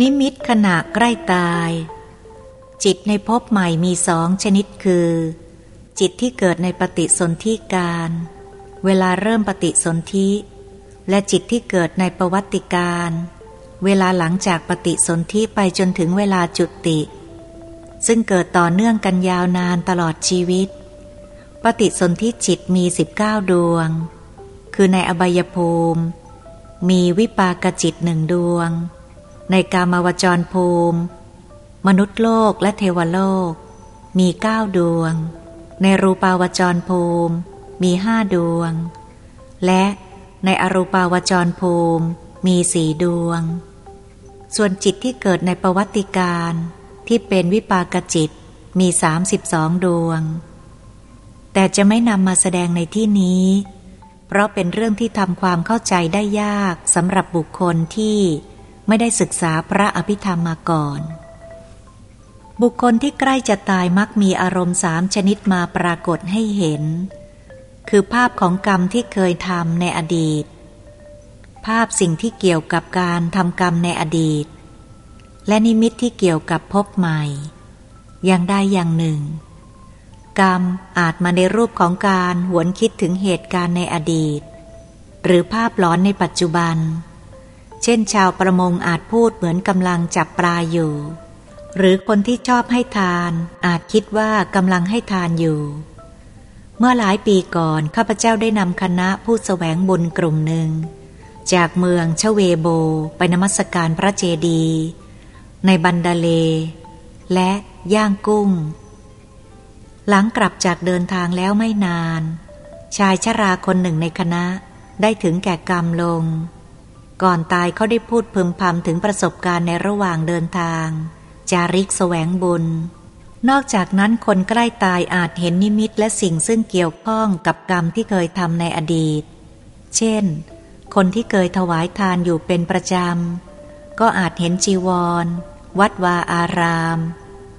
นิมิตขณะใกล้ตาย จิตในภพใหม่มีสองชนิดคือ จิตที่เกิดในปฏิสนธิการ เวลาเริ่มปฏิสนธิ และจิตที่เกิดในประวัติการ เวลาหลังจากปฏิสนธิไปจนถึงเวลาจุติ ซึ่งเกิดต่อเนื่องกันยาวนานตลอดชีวิต ปฏิสนธิจิตมีสิบเก้าดวง คือในอบายภูมิ มีวิปากจิตหนึ่งดวง ในกามาวจรภูมิ มนุษย์โลกและเทวโลก มีเก้าดวง ในรูปาวจรภูมิ มีห้าดวง และในอรูปาวจรภูมิมีสี่ดวง ส่วนจิตที่เกิดในประวัติการที่เป็นวิปากจิตมีสามสิบสองดวง แต่จะไม่นำมาแสดงในที่นี้ เพราะเป็นเรื่องที่ทำความเข้าใจได้ยากสำหรับบุคคลที่ ไม่ได้ศึกษาพระอภิธรรมมาก่อน บุคคลที่ใกล้จะตายมักมีอารมณ์สามชนิดมาปรากฏให้เห็น คือภาพของกรรมที่เคยทำในอดีต ภาพสิ่งที่เกี่ยวกับการทำกรรมในอดีต และนิมิตที่เกี่ยวกับพบใหม่ อย่างใดอย่างหนึ่ง กรรมอาจมาในรูปของการหวนคิดถึงเหตุการณ์ในอดีต หรือภาพหลอนในปัจจุบันเเช่นชาวประมงอาจพูดเหมือนกำลังจับปลาอยู่ หรือคนที่ชอบให้ทานอาจคิดว่ากำลังให้ทานอยู่ เมื่อหลายปีก่อน ข้าพเจ้าได้นำคณะผู้สแสวงบุญกลุ่มหนึ่ง จากเมืองชเวโบไปนมัสการพระเจดีย์ในบันดาเล และย่างกุ้ง หลังกลับจากเดินทางแล้วไม่นาน ชายชราคนหนึ่งในคณะได้ถึงแก่กรรมลง ก่อนตายเขาได้พูดพึมพำถึงประสบการณ์ในระหว่างเดินทาง จาริกแสวงบุญ นอกจากนั้นคนใกล้ตายอาจเห็นนิมิตและสิ่งซึ่งเกี่ยวข้องกับกรรมที่เคยทำในอดีต เช่น คนที่เคยถวายทานอยู่เป็นประจำ ก็อาจเห็นจีวร วัดวาอาราม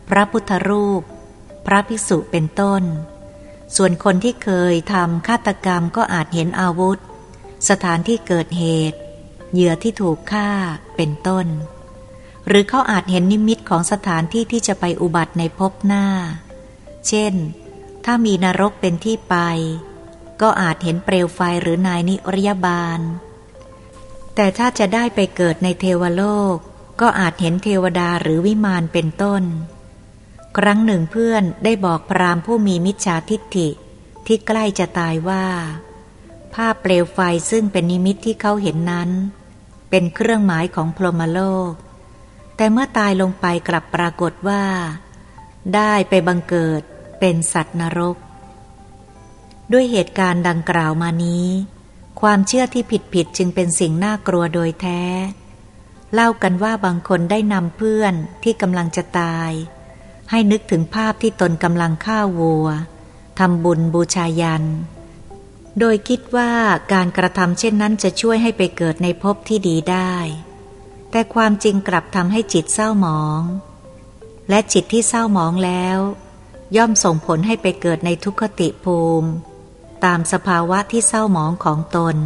พระพุทธรูป พระภิกษุเป็นต้น ส่วนคนที่เคยทำฆาตกรรมก็อาจเห็นอาวุธ สถานที่เกิดเหตุ เหยื่อที่ถูกฆ่าเป็นต้น หรือเขาอาจเห็นนิมิตของสถานที่ที่จะไปอุบัติในภพหน้า เช่น ถ้ามีนรกเป็นที่ไป ก็อาจเห็นเปลวไฟหรือนายนิรยบาล แต่ถ้าจะได้ไปเกิดในเทวโลก ก็อาจเห็นเทวดาหรือวิมานเป็นต้น ครั้งหนึ่งเพื่อนได้บอกพรามผู้มีมิจฉาทิฏฐิที่ใกล้จะตายว่าภาพเปลวไฟซึ่งเป็นนิมิตที่เขาเห็นนั้น เป็นเครื่องหมายของพรหมโลก แต่เมื่อตายลงไปกลับปรากฏว่า ได้ไปบังเกิดเป็นสัตว์นรก ด้วยเหตุการณ์ดังกล่าวมานี้ ความเชื่อที่ผิดผิดจึงเป็นสิ่งน่ากลัวโดยแท้ เล่ากันว่าบางคนได้นำเพื่อนที่กำลังจะตาย ให้นึกถึงภาพที่ตนกำลังฆ่าวัวทำบุญบูชายัน โดยคิดว่าการกระทำเช่นนั้นจะช่วยให้ไปเกิดในภพที่ดีได้ แต่ความจริงกลับทำให้จิตเศร้าหมอง และจิตที่เศร้าหมองแล้ว ย่อมส่งผลให้ไปเกิดในทุกขติภูมิ ตามสภาวะที่เศร้าหมองของตน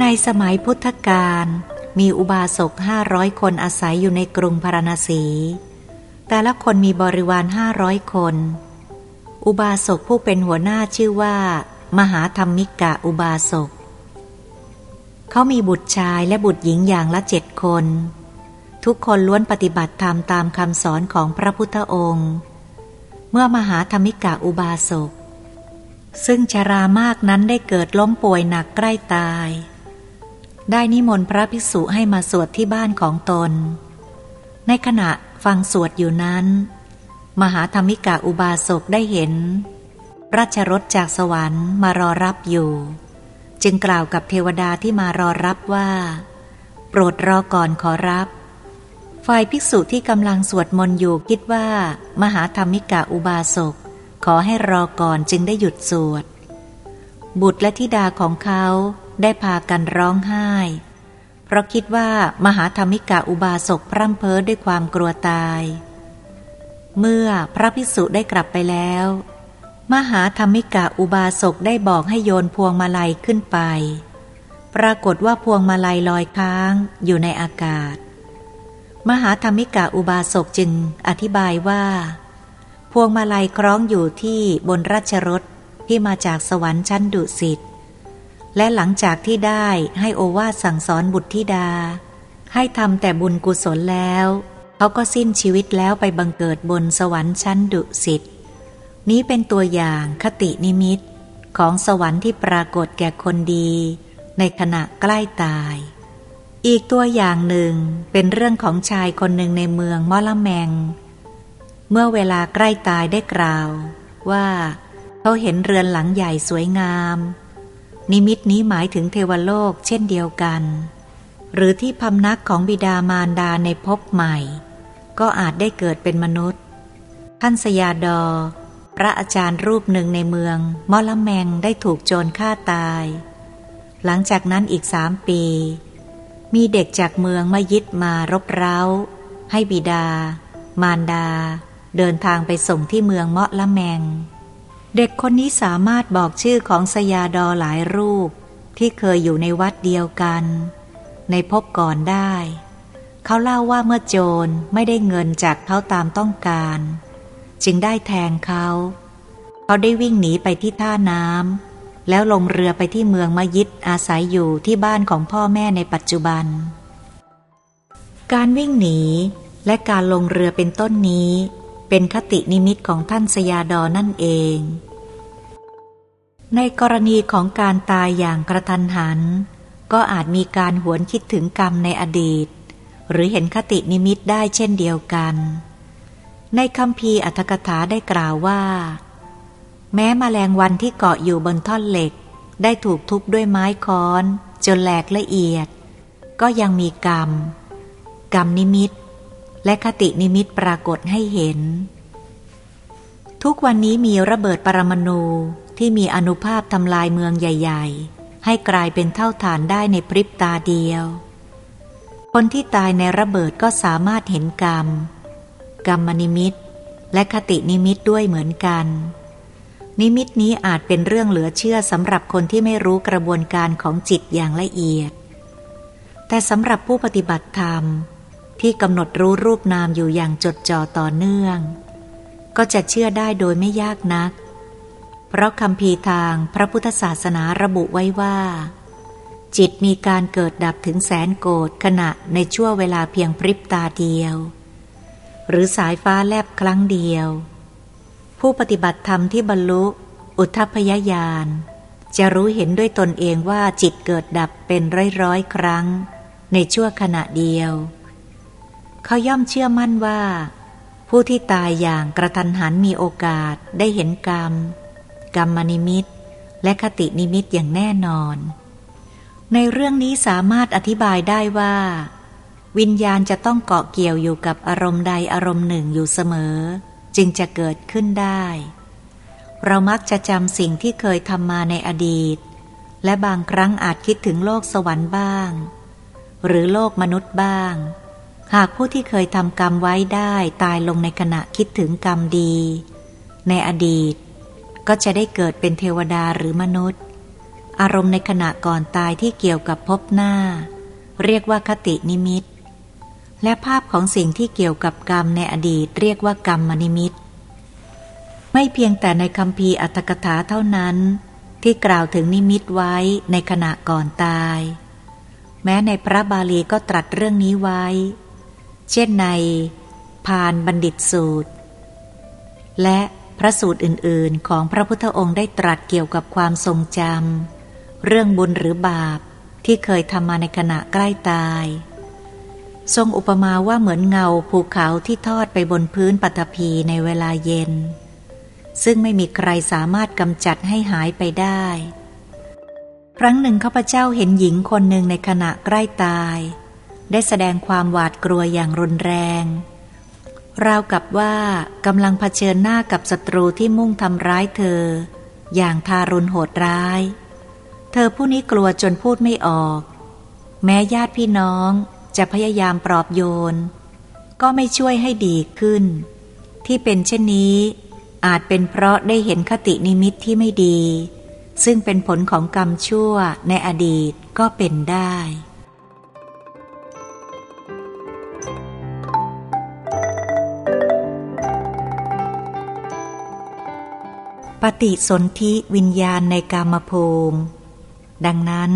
ในสมัยพุทธกาล มีอุบาสกห้าร้อยคนอาศัยอยู่ในกรุงพาราณสี แต่ละคนมีบริวารห้าร้อยคน อุบาสกผู้เป็นหัวหน้าชื่อว่า มหาธรรมิกะอุบาสก เขามีบุตรชายและบุตรหญิงอย่างละเจ็ดคน ทุกคนล้วนปฏิบัติธรรมตามคำสอนของพระพุทธองค์ เมื่อมหาธรรมิกะอุบาสกซึ่งชรามากนั้นได้เกิดล้มป่วยหนักใกล้ตาย ได้นิมนต์พระภิกษุให้มาสวดที่บ้านของตน ในขณะฟังสวดอยู่นั้น มหาธรรมิกาอุบาสกได้เห็น ราชรถจากสวรรค์มารอรับอยู่ จึงกล่าวกับเทวดาที่มารอรับว่า โปรดรอก่อนขอรับ ฝ่ายภิกษุที่กำลังสวดมนต์อยู่คิดว่า มหาธรรมิกาอุบาสกขอให้รอก่อนจึงได้หยุดสวด บุตรและธิดาของเขา ได้พากันร้องไห้ เพราะคิดว่ามหาธรรมิกาอุบาสกพร่ำเพ้อด้วยความกลัวตาย เมื่อพระพิสุได้กลับไปแล้ว มหาธรรมิกะอุบาสกได้บอกให้โยนพวงมาลัยขึ้นไป ปรากฏว่าพวงมาลัยลอยค้างอยู่ในอากาศ มหาธรรมิกะอุบาสกจึงอธิบายว่า พวงมาลัยคล้องอยู่ที่บนราชรถที่มาจากสวรรค์ชั้นดุสิต และหลังจากที่ได้ให้โอวาสสั่งสอนบุตรธิดา ให้ทำแต่บุญกุศลแล้ว เขาก็สิ้นชีวิตแล้วไปบังเกิดบนสวรรค์ชั้นดุสิตนี้เป็นตัวอย่างคตินิมิตของสวรรค์ที่ปรากฏแก่คนดี ในขณะใกล้ตาย อีกตัวอย่างหนึ่งเป็นเรื่องของชายคนหนึ่งในเมืองมอละแมง เมื่อเวลาใกล้ตายได้กล่าว ว่าเขาเห็นเรือนหลังใหญ่สวยงาม นิมิตนี้หมายถึงเทวโลกเช่นเดียวกัน หรือที่พำนักของบิดามารดาในภพใหม่ ก็อาจได้เกิดเป็นมนุษย์ ท่านสยาดอ พระอาจารย์รูปหนึ่งในเมืองมอละแมงได้ถูกโจรฆ่าตาย หลังจากนั้นอีกสามปี มีเด็กจากเมืองมายึดมารบเร้า ให้บิดา มารดา เดินทางไปส่งที่เมืองเมาะละแมง เด็กคนนี้สามารถบอกชื่อของสยาดอหลายรูป ที่เคยอยู่ในวัดเดียวกัน ในพบก่อนได้ เขาเล่าว่าเมื่อโจรไม่ได้เงินจากเขาตามต้องการ จึงได้แทงเขา เขาได้วิ่งหนีไปที่ท่าน้ำแล้วลงเรือไปที่เมืองมยิดอาศัยอยู่ที่บ้านของพ่อแม่ในปัจจุบัน การวิ่งหนีและการลงเรือเป็นต้นนี้ เป็นคตินิมิตของท่านสยาดอนั่นเอง ในกรณีของการตายอย่างกระทันหัน ก็อาจมีการหวนคิดถึงกรรมในอดีต หรือเห็นคตินิมิตได้เช่นเดียวกัน ในคำพีอัตถกถาได้กล่าวว่า แม้มแมลงวันที่เกาะอยู่บนท่อนเหล็ก ได้ถูกทุบด้วยไม้ค้อน จนแหลกละเอียด ก็ยังมีกรรม กรรมนิมิต และคตินิมิตปรากฏให้เห็น ทุกวันนี้มีระเบิดปรมาณูที่มีอนุภาพทำลายเมืองใหญ่ ๆ ให้กลายเป็นเท่าฐานได้ในพริบตาเดียว คนที่ตายในระเบิดก็สามารถเห็นกรรม กรรมนิมิต และคตินิมิตด้วยเหมือนกัน นิมิตนี้อาจเป็นเรื่องเหลือเชื่อสำหรับคนที่ไม่รู้กระบวนการของจิตอย่างละเอียด แต่สำหรับผู้ปฏิบัติธรรม ที่กำหนดรู้รูปนามอยู่อย่างจดจ่อต่อเนื่อง ก็จะเชื่อได้โดยไม่ยากนัก เพราะคำพีทางพระพุทธศาสนาระบุไว้ว่า จิตมีการเกิดดับถึงแสนโกดขณะในช่วงเวลาเพียงพริบตาเดียว หรือสายฟ้าแลบครั้งเดียว ผู้ปฏิบัติธรรมที่บรรลุ อุทพยญาณจะรู้เห็นด้วยตนเองว่าจิตเกิดดับเป็นร้อยร้อยครั้ง ในชั่วขณะเดียว เขาย่อมเชื่อมั่นว่า ผู้ที่ตายอย่างกระทันหันมีโอกาสได้เห็นกรรม กรรมนิมิต และคตินิมิตอย่างแน่นอน ในเรื่องนี้สามารถอธิบายได้ว่า วิญญาณจะต้องเกาะเกี่ยวอยู่กับอารมณ์ใดอารมณ์หนึ่งอยู่เสมอ จึงจะเกิดขึ้นได้ เรามักจะจำสิ่งที่เคยทำมาในอดีต และบางครั้งอาจคิดถึงโลกสวรรค์บ้าง หรือโลกมนุษย์บ้าง หากผู้ที่เคยทำกรรมไว้ได้ตายลงในขณะคิดถึงกรรมดี ในอดีต ก็จะได้เกิดเป็นเทวดาหรือมนุษย์ อารมณ์ในขณะก่อนตายที่เกี่ยวกับพบหน้า เรียกว่าคตินิมิต และภาพของสิ่งที่เกี่ยวกับกรรมในอดีต เรียกว่ากรรมมนิมิต ไม่เพียงแต่ในคำพีอัตถกถาเท่านั้น ที่กล่าวถึงนิมิตไว้ในขณะก่อนตาย แม้ในพระบาลีก็ตรัสเรื่องนี้ไว้ เช่นใน พานบัณฑิตสูตร และพระสูตรอื่น ๆ ของพระพุทธองค์ได้ตรัสเกี่ยวกับความทรงจำเรื่องบุญหรือบาปที่เคยทำมาในขณะใกล้ตาย ทรงอุปมาว่าเหมือนเงาภูเขาที่ทอดไปบนพื้นปัตภีในเวลาเย็น ซึ่งไม่มีใครสามารถกำจัดให้หายไปได้ ครั้งหนึ่งข้าพเจ้าเห็นหญิงคนหนึ่งในขณะใกล้ตาย ได้แสดงความหวาดกลัวอย่างรุนแรงราวกับว่ากำลังเผชิญหน้ากับศัตรูที่มุ่งทำร้ายเธอ อย่างทารุณโหดร้าย เธอผู้นี้กลัวจนพูดไม่ออก แม้ญาติพี่น้องจะพยายามปลอบโยน ก็ไม่ช่วยให้ดีขึ้น ที่เป็นเช่นนี้ อาจเป็นเพราะได้เห็นคตินิมิตที่ไม่ดี ซึ่งเป็นผลของกรรมชั่วในอดีตก็เป็นได้ ปฏิสนธิวิญญาณในกามภูมิ ดังนั้น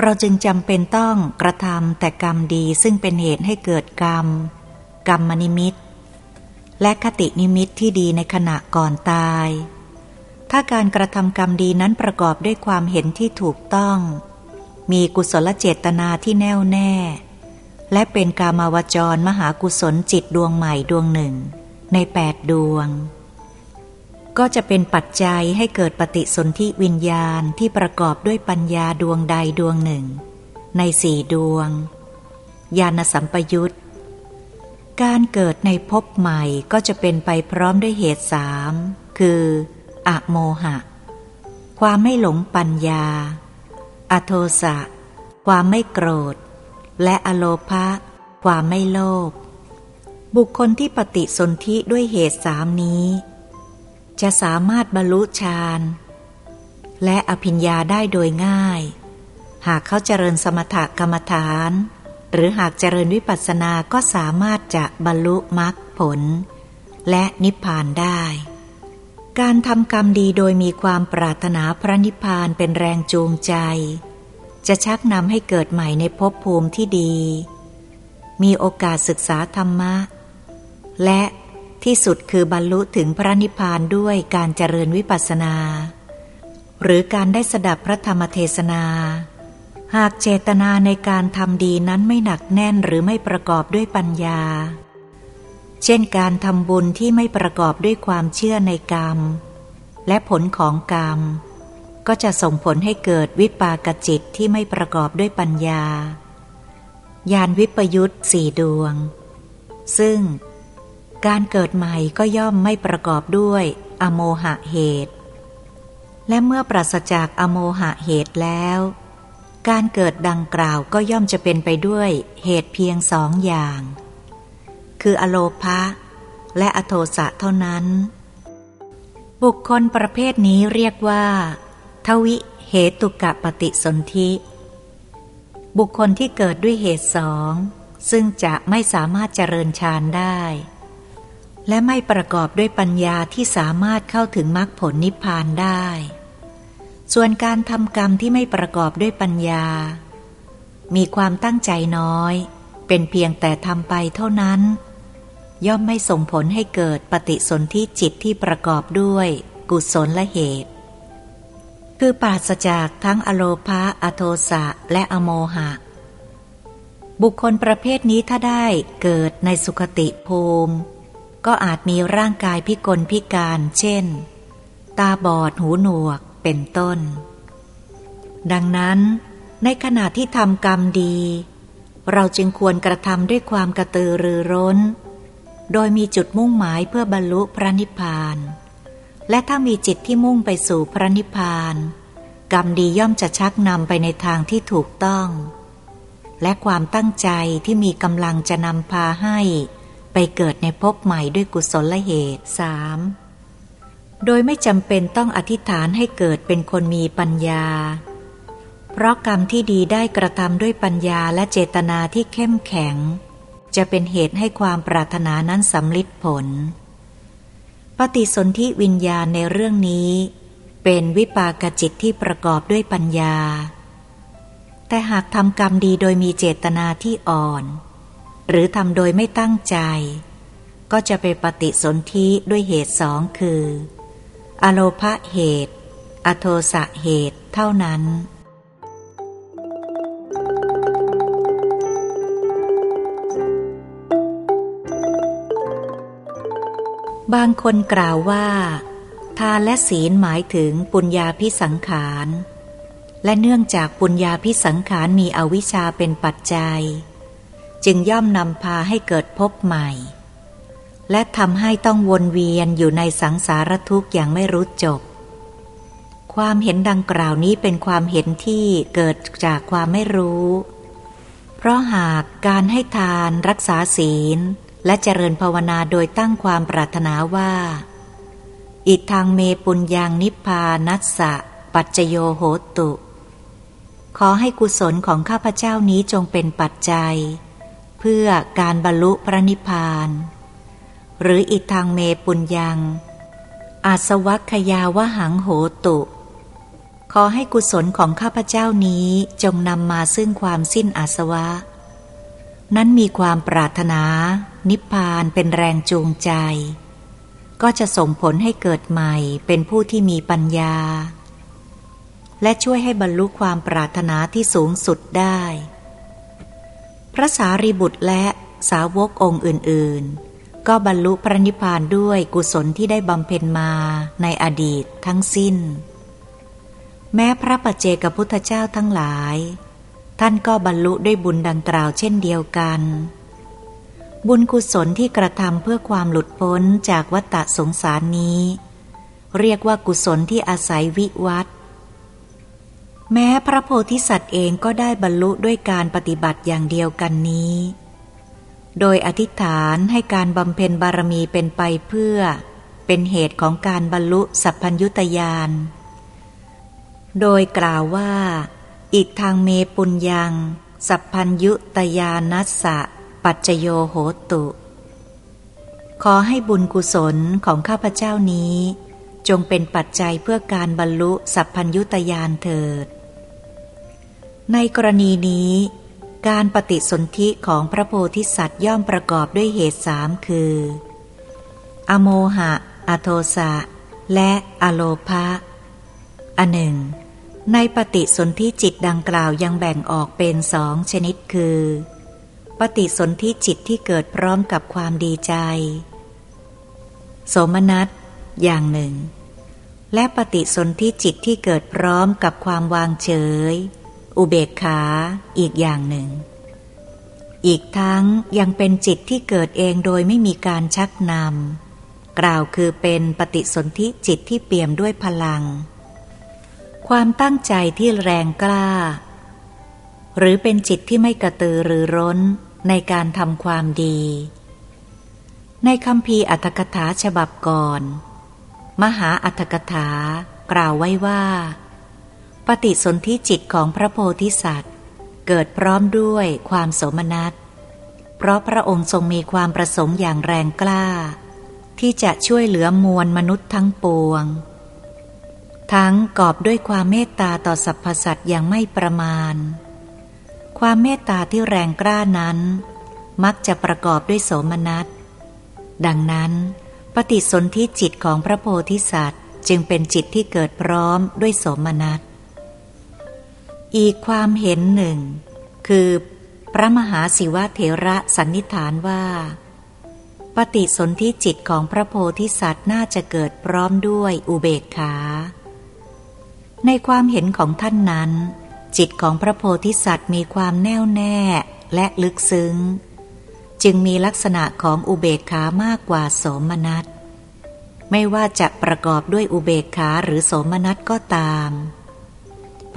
เราจึงจำเป็นต้องกระทำแต่กรรมดีซึ่งเป็นเหตุให้เกิดกรรม กรรมนิมิต และคตินิมิตที่ดีในขณะก่อนตาย ถ้าการกระทำกรรมดีนั้นประกอบด้วยความเห็นที่ถูกต้อง มีกุศลเจตนาที่แน่วแน่ และเป็นกามาวจรมหากุศลจิตดวงใหม่ดวงหนึ่ง ในแปดดวง ก็จะเป็นปัจจัยให้เกิดปฏิสนธิวิญญาณที่ประกอบด้วยปัญญาดวงใดดวงหนึ่ง ในสี่ดวง ญาณสัมปยุตการเกิดในภพใหม่ก็จะเป็นไปพร้อมด้วยเหตุสามคืออะโมหะ ความไม่หลงปัญญา อโทสะ ความไม่โกรธ และอโลภะ ความไม่โลภ บุคคลที่ปฏิสนธิด้วยเหตุสามนี้ จะสามารถบรรลุฌานและอภิญญาได้โดยง่าย หากเขาเจริญสมถกรรมฐาน หรือหากเจริญวิปัสสนาก็สามารถจะบรรลุมรรคผล และนิพพานได้ การทำกรรมดีโดยมีความปรารถนาพระนิพพานเป็นแรงจูงใจ จะชักนำให้เกิดใหม่ในภพภูมิที่ดี มีโอกาสศึกษาธรรมะ และ ที่สุดคือบรรลุถึงพระนิพพานด้วยการเจริญวิปัสสนา หรือการได้สดับพระธรรมเทศนา หากเจตนาในการทำดีนั้นไม่หนักแน่นหรือไม่ประกอบด้วยปัญญา เช่นการทำบุญที่ไม่ประกอบด้วยความเชื่อในกรรม และผลของกรรม ก็จะส่งผลให้เกิดวิปากจิตที่ไม่ประกอบด้วยปัญญายานวิปยุตสี่ดวง ซึ่ง การเกิดใหม่ก็ย่อมไม่ประกอบด้วย อโมหะเหตุ และเมื่อปราศจากอโมหะเหตุแล้ว การเกิดดังกล่าวก็ย่อมจะเป็นไปด้วยเหตุเพียงสองอย่าง คืออโลภะและอโทสะเท่านั้น บุคคลประเภทนี้เรียกว่า ทวิเหตุกะปฏิสนธิ บุคคลที่เกิดด้วยเหตุสองซึ่งจะไม่สามารถเจริญฌานได้ และไม่ประกอบด้วยปัญญาที่สามารถเข้าถึงมรรคผลนิพพานได้ ส่วนการทำกรรมที่ไม่ประกอบด้วยปัญญา มีความตั้งใจน้อย เป็นเพียงแต่ทำไปเท่านั้น ย่อมไม่ส่งผลให้เกิดปฏิสนธิจิตที่ประกอบด้วยกุศลและเหตุ คือปราศจากทั้งอโลภาอโทสะและอโมหะ บุคคลประเภทนี้ถ้าได้เกิดในสุขติภูมิ ก็อาจมีร่างกายพิกลพิการ เช่น ตาบอดหูหนวกเป็นต้น ดังนั้น ในขณะที่ทำกรรมดี เราจึงควรกระทำด้วยความกระตือรือร้น โดยมีจุดมุ่งหมายเพื่อบรรลุพระนิพพาน และถ้ามีจิตที่มุ่งไปสู่พระนิพพาน กรรมดีย่อมจะชักนำไปในทางที่ถูกต้อง และความตั้งใจที่มีกำลังจะนำพาให้ ไปเกิดในภพใหม่ด้วยกุศลเหตุสามโดยไม่จำเป็นต้องอธิษฐานให้เกิดเป็นคนมีปัญญา เพราะกรรมที่ดีได้กระทำด้วยปัญญาและเจตนาที่เข้มแข็ง จะเป็นเหตุให้ความปรารถนานั้นสำลิดผล ปฏิสนธิวิญญาณในเรื่องนี้ เป็นวิปากจิตที่ประกอบด้วยปัญญา แต่หากทำกรรมดีโดยมีเจตนาที่อ่อน หรือทำโดยไม่ตั้งใจ ก็จะไปปฏิสนธิด้วยเหตุสองคือ อโลภะเหตุ อโทสะเหตุเท่านั้น บางคนกล่าวว่า ทานและศีลหมายถึงปุญญาพิสังขาร และเนื่องจากปุญญาพิสังขารมีอวิชชาเป็นปัจจัย จึงย่อมนำพาให้เกิดพบใหม่ และทำให้ต้องวนเวียนอยู่ในสังสารทุกข์อย่างไม่รู้จบ ความเห็นดังกล่าวนี้เป็นความเห็นที่เกิดจากความไม่รู้ เพราะหากการให้ทานรักษาศีล และเจริญภาวนาโดยตั้งความปรารถนาว่า อิทางเมปุญญังนิพพานัสสะ ปัจจโยโหตุ ขอให้กุศลของข้าพเจ้านี้จงเป็นปัจจัย เพื่อการบรรลุพระนิพพาน หรืออิทางเมปุญญัง อาสวัคยาวหังโหตุ ขอให้กุศลของข้าพเจ้านี้จงนำมาซึ่งความสิ้นอาสวะ นั้นมีความปรารถนา นิพพานเป็นแรงจูงใจ ก็จะส่งผลให้เกิดใหม่เป็นผู้ที่มีปัญญา และช่วยให้บรรลุความปรารถนาที่สูงสุดได้ พระสารีบุตรและสาวกองค์อื่น ๆ ก็บรรลุพระนิพพานด้วยกุศลที่ได้บำเพ็ญมาในอดีตทั้งสิ้น แม้พระปัจเจกพุทธเจ้าทั้งหลาย ท่านก็บรรลุด้วยบุญดังกล่าวเช่นเดียวกัน บุญกุศลที่กระทำเพื่อความหลุดพ้นจากวัฏสงสารนี้ เรียกว่ากุศลที่อาศัยวิวัต แม้พระโพธิสัตว์เองก็ได้บรรลุด้วยการปฏิบัติอย่างเดียวกันนี้ โดยอธิษฐานให้การบำเพ็ญบารมีเป็นไปเพื่อ เป็นเหตุของการบรรลุสัพพัญยุตยาน โดยกล่าวว่าอีกทางเมปุญญัง สัพพัญยุตยานัสสะ ปัจจโยโหตุ ขอให้บุญกุศลของข้าพเจ้านี้จงเป็นปัจจัยเพื่อการบรรลุสัพพัญยุตยานเถิด ในกรณีนี้ การปฏิสนธิของพระโพธิสัตว์ย่อมประกอบด้วยเหตุสามคือ อโมหะ อโทสะ และอโลภะอันหนึ่ง ในปฏิสนธิจิตดังกล่าวยังแบ่งออกเป็นสองชนิดคือ ปฏิสนธิจิตที่เกิดพร้อมกับความดีใจ โสมนัสอย่างหนึ่ง และปฏิสนธิจิตที่เกิดพร้อมกับความวางเฉย อุเบกขาอีกอย่างหนึ่ง อีกทั้งยังเป็นจิตที่เกิดเองโดยไม่มีการชักนำกล่าวคือเป็นปฏิสนธิจิตที่เปี่ยมด้วยพลัง ความตั้งใจที่แรงกล้า หรือเป็นจิตที่ไม่กระตือรือร้นในการทำความดี ในคำพีอัตถกถาฉบับก่อน มหาอัตถกถากล่าวไว้ว่า ปฏิสนธิจิตของพระโพธิสัตว์ เกิดพร้อมด้วยความโสมนัส เพราะพระองค์ทรงมีความประสงค์อย่างแรงกล้า ที่จะช่วยเหลือมวลมนุษย์ทั้งปวง ทั้งกอบด้วยความเมตตาต่อสรรพสัตว์อย่างไม่ประมาณ ความเมตตาที่แรงกล้านั้น มักจะประกอบด้วยโสมนัส ดังนั้น ปฏิสนธิจิตของพระโพธิสัตว์จึงเป็นจิตที่เกิดพร้อมด้วยโสมนัส อีกความเห็นหนึ่ง คือพระมหาศิวะเถระสันนิษฐานว่า ปฏิสนธิจิตของพระโพธิสัตว์น่าจะเกิดพร้อมด้วยอุเบกขา ในความเห็นของท่านนั้น จิตของพระโพธิสัตว์มีความแน่วแน่และลึกซึ้ง จึงมีลักษณะของอุเบกขามากกว่าโสมนัสไม่ว่าจะประกอบด้วยอุเบกขาหรือโสมนัสก็ตาม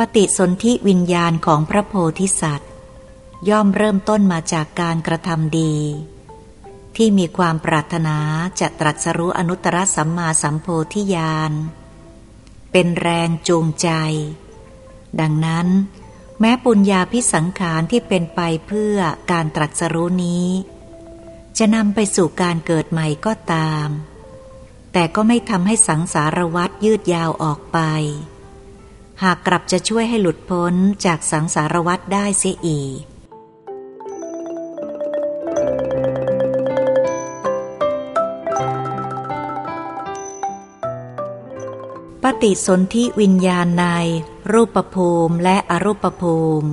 ปฏิสนธิวิญญาณของพระโพธิสัตว์ ย่อมเริ่มต้นมาจากการกระทำดี ที่มีความปรารถนาจะตรัสรู้อนุตตรสัมมาสัมโพธิญาณ เป็นแรงจูงใจ ดังนั้น แม้ปุญญาพิสังขารที่เป็นไปเพื่อการตรัสรู้นี้ จะนำไปสู่การเกิดใหม่ก็ตาม แต่ก็ไม่ทำให้สังสารวัฏยืดยาวออกไป หากกลับจะช่วยให้หลุดพ้นจากสังสารวัฏได้เสียอีก ปฏิสนธิวิญญาณใน รูปภูมิและอรูปภูมิ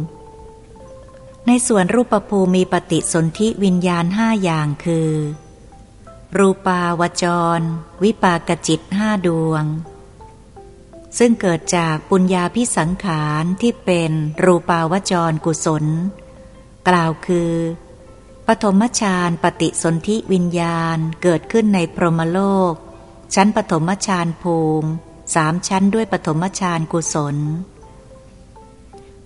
ในส่วนรูปภูมิมีปฏิสนธิวิญญาณห้าอย่างคือ รูปาวจร วิปากจิตห้าดวง ซึ่งเกิดจากปุญญาพิสังขารที่เป็นรูปาวจรกุศล กล่าวคือ ปฐมฌานปฏิสนธิวิญญาณเกิดขึ้นในพรหมโลก ชั้นปฐมฌานภูมิสามชั้นด้วยปฐมฌานกุศล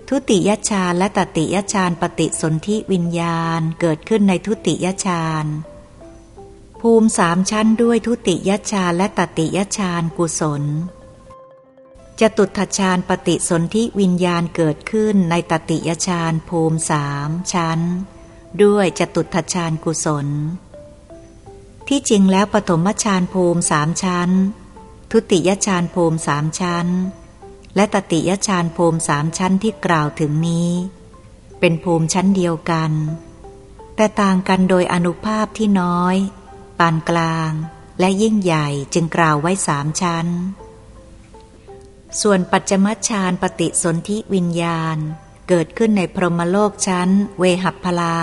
ทุติยฌานและตติยฌานปฏิสนธิวิญญาณเกิดขึ้นในทุติยฌานภูมิสามชั้นด้วยทุติยฌานและตติยฌานกุศล จตุทฌานปฏิสนธิวิญญาณเกิดขึ้นในตติยฌานภูมิสามชั้น ด้วยจตุทฌานกุศล ที่จริงแล้วปฐมฌานภูมิสามชั้น ทุติยฌานภูมิสามชั้น และตติยฌานภูมิสามชั้นที่กล่าวถึงนี้ เป็นภูมิชั้นเดียวกัน แต่ต่างกันโดยอนุภาพที่น้อย ปานกลางและยิ่งใหญ่จึงกล่าวไว้สามชั้น ส่วนปัจจมัชฌานปฏิสนธิวิญญาณ เกิดขึ้นในพรหมโลกชั้น เวหัพพลา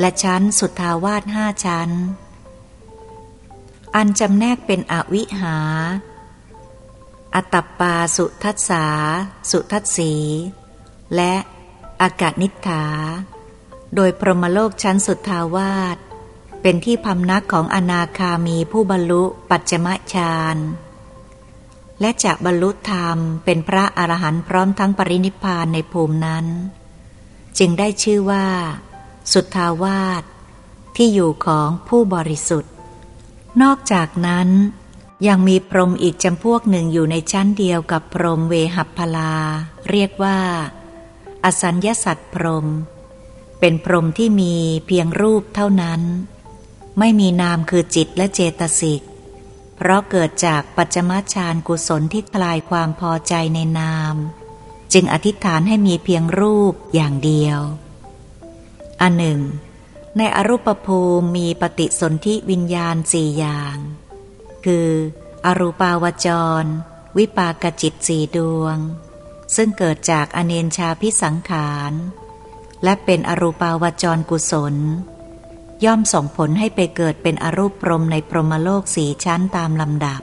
และชั้นสุทธาวาสห้าชั้น อันจำแนกเป็นอวิหาอัตปาสุทัสสา สุทัสสี และอากาศนิฐา โดยพรหมโลกชั้นสุทธาวาสเป็นที่พำนักของอนาคามีผู้บรรลุปัจจมฌาน และจะบรรลุธรรมเป็นพระอรหันต์พร้อมทั้งปรินิพานในภูมินั้น จึงได้ชื่อว่า สุทธาวาสที่อยู่ของผู้บริสุทธิ์ นอกจากนั้น ยังมีพรหมอีกจำพวกหนึ่งอยู่ในชั้นเดียวกับพรหมเวหัพพลา เรียกว่า อสัญญาสัตว์พรหมเป็นพรหมที่มีเพียงรูปเท่านั้น ไม่มีนามคือจิตและเจตสิก เพราะเกิดจากปัจจมาฌานกุศลที่คลายความพอใจในนาม จึงอธิษฐานให้มีเพียงรูปอย่างเดียว อันหนึ่ง ในอรูปภูมิมีปฏิสนธิวิญญาณสี่อย่าง คือ อรูปาวจร วิปากจิตสี่ดวง ซึ่งเกิดจากอเนนชาพิสังขาร และเป็นอรูปาวจรกุศล ย่อมส่งผลให้ไปเกิดเป็นอรูปพรมในพรหมโลกสีชั้นตามลำดับ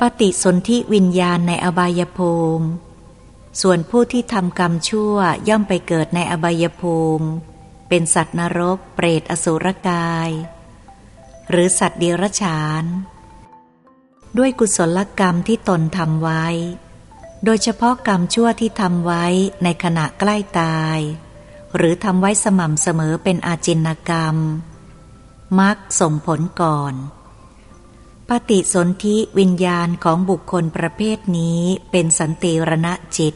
ปฏิสนธิวิญญาณในอบายภูมิ ส่วนผู้ที่ทำกรรมชั่วย่อมไปเกิดในอบายภูมิ เป็นสัตว์นรก เปรตอสุรกาย หรือสัตว์เดรัจฉาน ด้วยกุศลกรรมที่ตนทำไว้ โดยเฉพาะกรรมชั่วที่ทำไว้ในขณะใกล้ตาย หรือทำไว้สม่ำเสมอเป็นอาจินกรรม มักส่งผลก่อน ปฏิสนธิวิญญาณของบุคคลประเภทนี้เป็นสันติรณะจิต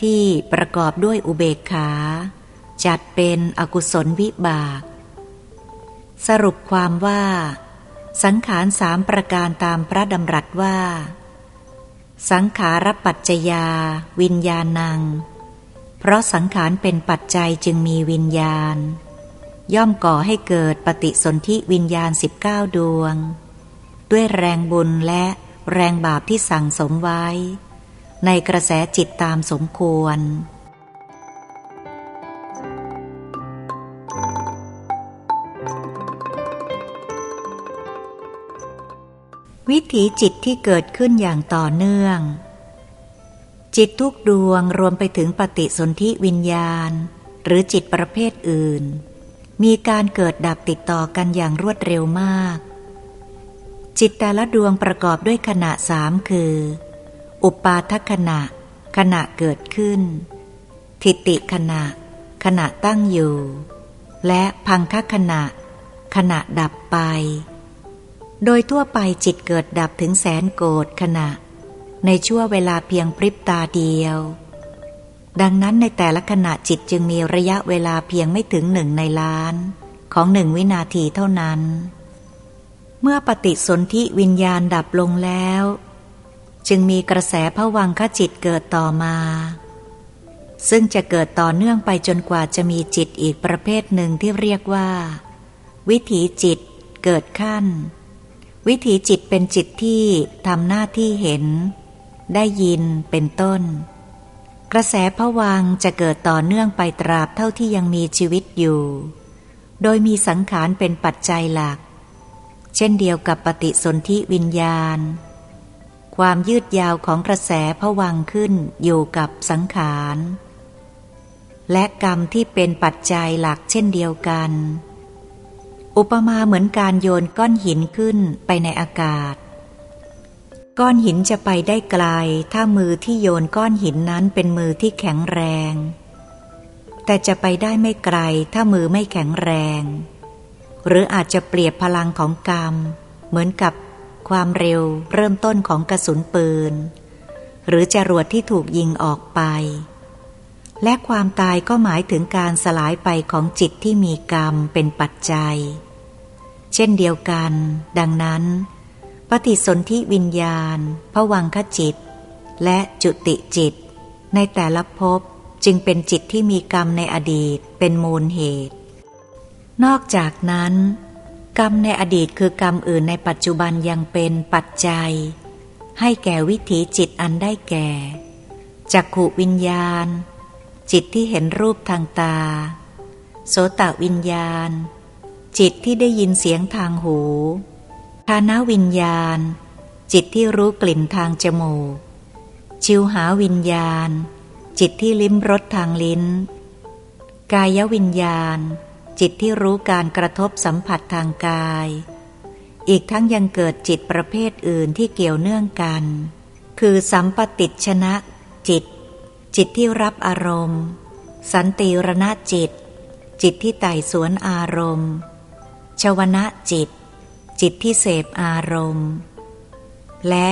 ที่ประกอบด้วยอุเบกขา จัดเป็นอกุศลวิบาก สรุปความว่า สังขารสามประการตามพระดำรัสว่า สังขารปัจจยา วิญญาณัง เพราะสังขารเป็นปัจจัยจึงมีวิญญาณ ย่อมก่อให้เกิดปฏิสนธิวิญญาณสิบเก้าดวง ด้วยแรงบุญและแรงบาปที่สั่งสมไว้ ในกระแสจิตตามสมควร วิถีจิตที่เกิดขึ้นอย่างต่อเนื่อง จิตทุกดวงรวมไปถึงปฏิสนธิวิญญาณ หรือจิตประเภทอื่น มีการเกิดดับติดต่อกันอย่างรวดเร็วมาก จิตแต่ละดวงประกอบด้วยขณะสามคือ อุปาทขณะ ขณะเกิดขึ้น ทิติขณะ ขณะตั้งอยู่ และพังคขณะ ขณะดับไป โดยทั่วไปจิตเกิดดับถึงแสนโกดขณะ ในชั่วเวลาเพียงพริบตาเดียว ดังนั้นในแต่ละขณะจิตจึงมีระยะเวลาเพียงไม่ถึงหนึ่งในล้าน ของหนึ่งวินาทีเท่านั้น เมื่อปฏิสนธิวิญญาณดับลงแล้ว จึงมีกระแสผวังขจิตเกิดต่อมา ซึ่งจะเกิดต่อเนื่องไปจนกว่าจะมีจิตอีกประเภทหนึ่งที่เรียกว่า วิถีจิตเกิดขั้น วิถีจิตเป็นจิตที่ทำหน้าที่เห็น ได้ยินเป็นต้น กระแสผวังจะเกิดต่อเนื่องไปตราบเท่าที่ยังมีชีวิตอยู่ โดยมีสังขารเป็นปัจจัยหลัก เช่นเดียวกับปฏิสนธิวิญญาณ ความยืดยาวของกระแสผวังขึ้นอยู่กับสังขาร และกรรมที่เป็นปัจจัยหลักเช่นเดียวกัน อุปมาเหมือนการโยนก้อนหินขึ้นไปในอากาศ ก้อนหินจะไปได้ไกล ถ้ามือที่โยนก้อนหินนั้นเป็นมือที่แข็งแรง แต่จะไปได้ไม่ไกล ถ้ามือไม่แข็งแรง หรืออาจจะเปรียบพลังของกรรม เหมือนกับความเร็วเริ่มต้นของกระสุนปืน หรือจรวดที่ถูกยิงออกไป และความตายก็หมายถึงการสลายไปของจิตที่มีกรรมเป็นปัจจัย เช่นเดียวกัน ดังนั้น ปฏิสนธิวิญญาณผวังคจิต และจุติจิต ในแต่ละภพจึงเป็นจิตที่มีกรรมในอดีตเป็นมูลเหตุ นอกจากนั้น กรรมในอดีตคือกรรมอื่นในปัจจุบันยังเป็นปัจจัย ให้แก่วิถีจิตอันได้แก่จักขุวิญญาณ จิตที่เห็นรูปทางตา โสตวิญญาณ จิตที่ได้ยินเสียงทางหูทานวิญญาณ จิตที่รู้กลิ่นทางจมูก ชิวหาวิญญาณ จิตที่ลิ้มรสทางลิ้น กายวิญญาณ จิตที่รู้การกระทบสัมผัสทางกาย อีกทั้งยังเกิดจิตประเภทอื่นที่เกี่ยวเนื่องกัน คือสัมปติชนะจิต จิตที่รับอารมณ์ สันติรณจิต จิตที่ไต่สวนอารมณ์ ชวนะจิต จิตที่เสพอารมณ์ และ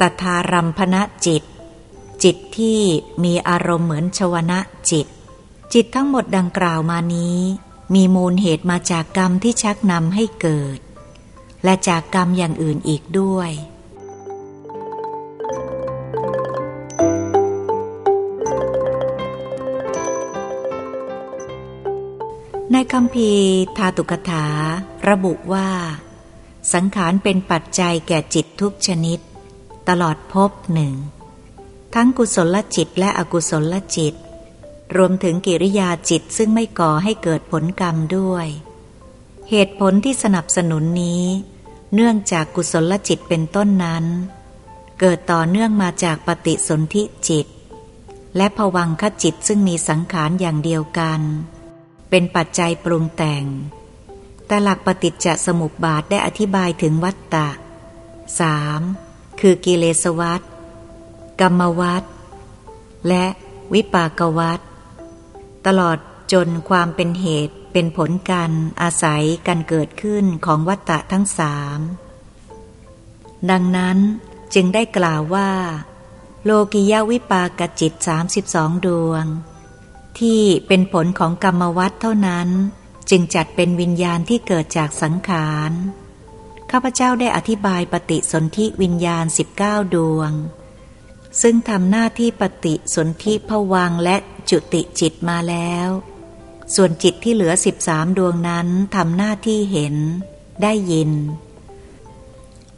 ตถารัมพณจิต จิตที่มีอารมณ์เหมือนชวนะจิต จิตทั้งหมดดังกล่าวมานี้ มีมูลเหตุมาจากกรรมที่ชักนำให้เกิด และจากกรรมอย่างอื่นอีกด้วย คำพีทาตุกถา ระบุว่า สังขารเป็นปัจจัยแก่จิตทุกชนิด ตลอดพบหนึ่ง ทั้งกุศลจิตและอกุศลจิต รวมถึงกิริยาจิตซึ่งไม่ก่อให้เกิดผลกรรมด้วย เหตุผลที่สนับสนุนนี้ เนื่องจากกุศลจิตเป็นต้นนั้น เกิดต่อเนื่องมาจากปฏิสนธิจิต และผวังคจิตซึ่งมีสังขารอย่างเดียวกัน เป็นปัจจัยปรุงแต่ง แต่หลักปฏิจจสมุปบาทได้อธิบายถึงวัตตะ 3. คือกิเลสวัตกรรมวัตและวิปากวัตตลอดจนความเป็นเหตุเป็นผลกันอาศัยกันเกิดขึ้นของวัตตะทั้งสามดังนั้นจึงได้กล่าวว่า โลกิยาวิปากจิต 32 ดวง ที่เป็นผลของกรรมวัตเท่านั้น จึงจัดเป็นวิญญาณที่เกิดจากสังขาร ข้าพเจ้าได้อธิบายปฏิสนธิวิญญาณ 19 ดวง ซึ่งทำหน้าที่ปฏิสนธิผวังและจุติจิตมาแล้ว ส่วนจิตที่เหลือสิบสามดวงนั้นทำหน้าที่เห็น ได้ยิน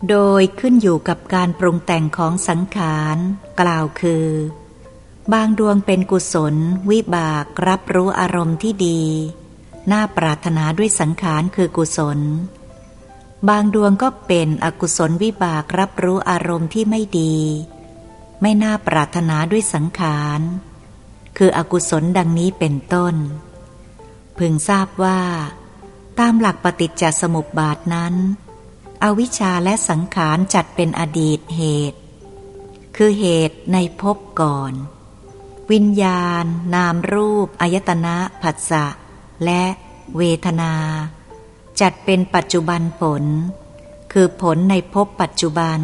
โดยขึ้นอยู่กับการปรุงแต่งของสังขาร กล่าวคือ บางดวงเป็นกุศล วิบากรับรู้อารมณ์ที่ดี น่าปรารถนาด้วยสังขารคือกุศล บางดวงก็เป็นอกุศลวิบากรับรู้อารมณ์ที่ไม่ดี ไม่น่าปรารถนาด้วยสังขาร คืออกุศลดังนี้เป็นต้น พึงทราบว่า ตามหลักปฏิจจสมุปบาทนั้น อวิชชาและสังขารจัดเป็นอดีตเหตุ คือเหตุในภพก่อน วิญญาณ นามรูป อายตนะผัสสะ และเวทนา จัดเป็นปัจจุบันผล คือผลในภพปัจจุบัน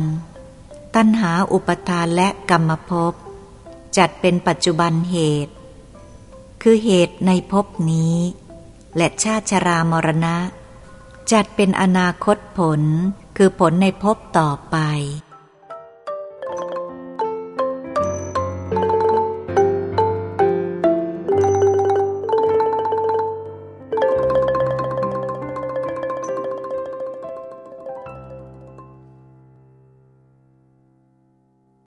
ตัณหาอุปทานและกรรมภพ จัดเป็นปัจจุบันเหตุ คือเหตุในภพนี้ และชาติชรามรณะ จัดเป็นอนาคตผล คือผลในภพต่อไป